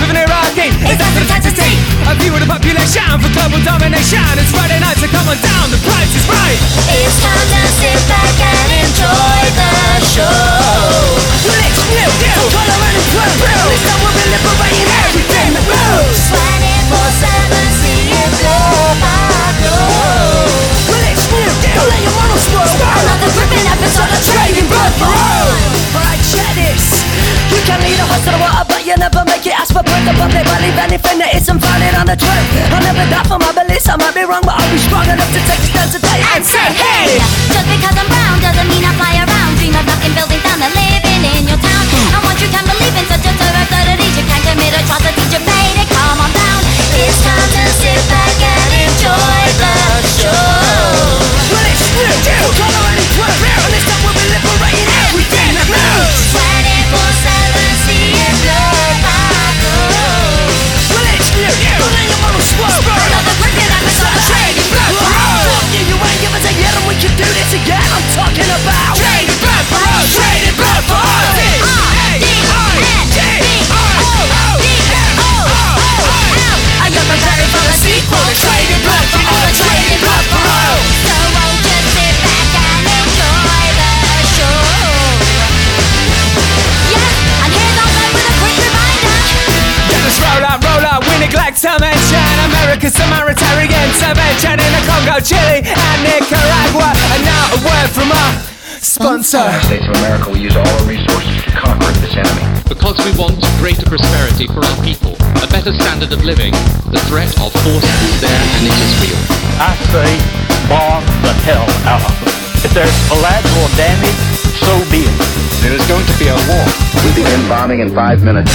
living hierarchy It's after the taxes take A view of the population for global domination. It's Friday night, so come on down, the price is right. It's time fantastic I'm talking about Trading Blood for Road. Trading blood for I got my very first sequel to Trading Blood for. Trading Blood for Road. So won't you sit back and enjoy the show? Yeah, and here's our man with a quick reminder. Let us roll out, roll out, we neglect to mention America's humanitarian intervention in the Congo, Chile, and Nicaragua. And word from our sponsor. States of America will use all our resources to conquer this enemy. Because we want greater prosperity for our people, a better standard of living, the threat of force is there and it is real. I say bomb the hell out of them. If there's collateral damage, so be it. There is going to be a war. We begin bombing in five minutes.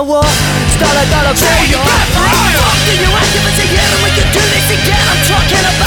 Getting killed in a. Dollar, dollar, Trading blood for oil. Fuck you, you ain't give us a yet, and we can do this again. I'm talking